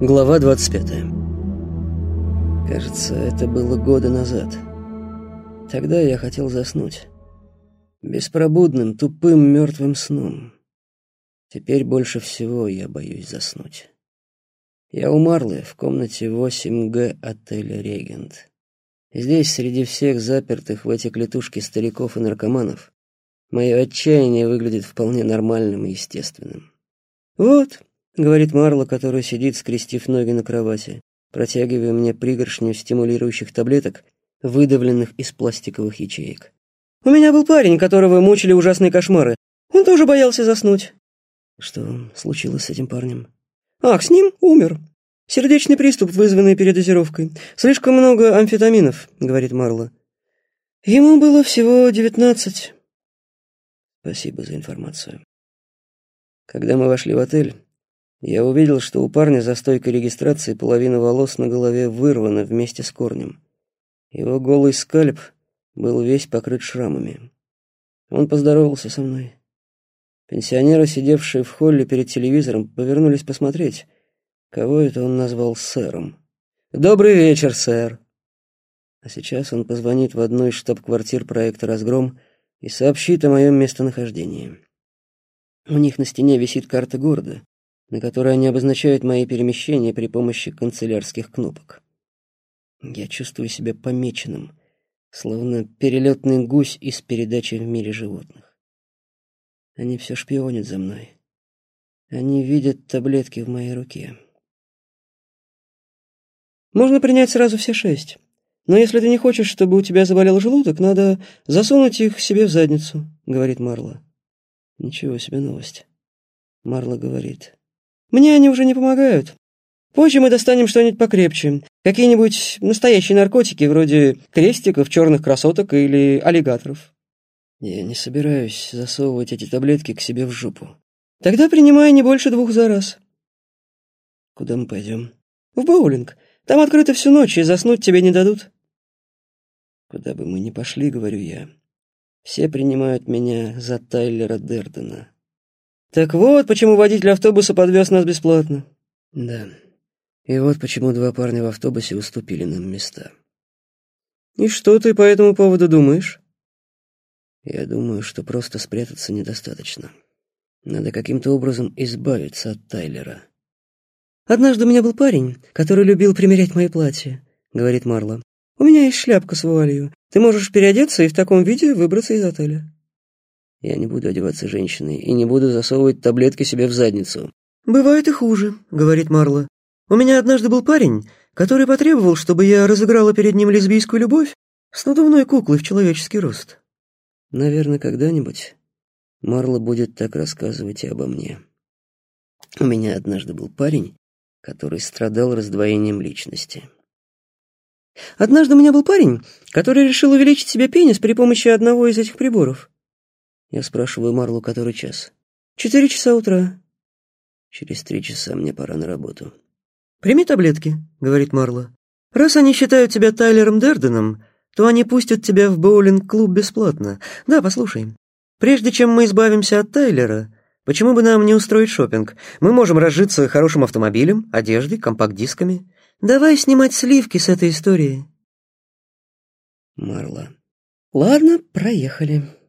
Глава 25. Кажется, это было года назад. Тогда я хотел заснуть. Беспробудным, тупым, мертвым сном. Теперь больше всего я боюсь заснуть. Я у Марлы в комнате 8Г отеля «Регент». Здесь, среди всех запертых в эти клетушки стариков и наркоманов, мое отчаяние выглядит вполне нормальным и естественным. «Вот», — говорит Марла, который сидит, скрестив ноги на кровати, протягивая мне пригоршню стимулирующих таблеток, выдавленных из пластиковых ячеек. «У меня был парень, которого мучили ужасные кошмары. Он тоже боялся заснуть». «Что случилось с этим парнем?» «Ах, с ним умер. Сердечный приступ, вызванный передозировкой. Слишком много амфетаминов», — говорит Марла. «Ему было всего девятнадцать». Спасибо за информацию. Когда мы вошли в отель, я увидел, что у парня за стойкой регистрации половина волос на голове вырвана вместе с корнем. Его голый скальп был весь покрыт шрамами. Он поздоровался со мной. Пенсионеры, сидевшие в холле перед телевизором, повернулись посмотреть, кого это он назвал сэром. «Добрый вечер, сэр!» А сейчас он позвонит в одну из штаб-квартир проекта «Разгром» и сообщит о моем местонахождении. У них на стене висит карта города, на которой они обозначают мои перемещения при помощи канцелярских кнопок. Я чувствую себя помеченным, словно перелетный гусь из передачи «В мире животных». Они все шпионят за мной. Они видят таблетки в моей руке. Можно принять сразу все шесть. Но если ты не хочешь, чтобы у тебя заболел желудок, надо засунуть их себе в задницу, говорит Марла. Ничего себе новость. Марла говорит. Мне они уже не помогают. Позже мы достанем что-нибудь покрепче. Какие-нибудь настоящие наркотики, вроде крестиков, черных красоток или аллигаторов. Я не собираюсь засовывать эти таблетки к себе в жопу. Тогда принимай не больше двух за раз. Куда мы пойдем? В боулинг. Там открыто всю ночь, и заснуть тебе не дадут. Куда бы мы ни пошли, говорю я, все принимают меня за Тайлера Дердена. Так вот, почему водитель автобуса подвез нас бесплатно. Да. И вот почему два парня в автобусе уступили нам места. И что ты по этому поводу думаешь? Я думаю, что просто спрятаться недостаточно. Надо каким-то образом избавиться от Тайлера. «Однажды у меня был парень, который любил примерять мои платья», — говорит Марла. «У меня есть шляпка с вуалью. Ты можешь переодеться и в таком виде выбраться из отеля». Я не буду одеваться женщиной и не буду засовывать таблетки себе в задницу. «Бывает и хуже», — говорит Марла. «У меня однажды был парень, который потребовал, чтобы я разыграла перед ним лесбийскую любовь с надувной куклой в человеческий рост». Наверное, когда-нибудь Марла будет так рассказывать и обо мне. У меня однажды был парень, который страдал раздвоением личности. Однажды у меня был парень, который решил увеличить себе пенис при помощи одного из этих приборов. Я спрашиваю Марлу, который час. «Четыре часа утра». «Через три часа мне пора на работу». «Прими таблетки», — говорит Марла. «Раз они считают тебя Тайлером Дерденом, то они пустят тебя в боулинг-клуб бесплатно. Да, послушай. Прежде чем мы избавимся от Тайлера, почему бы нам не устроить шопинг? Мы можем разжиться хорошим автомобилем, одеждой, компакт-дисками. Давай снимать сливки с этой истории». Марла. «Ладно, проехали».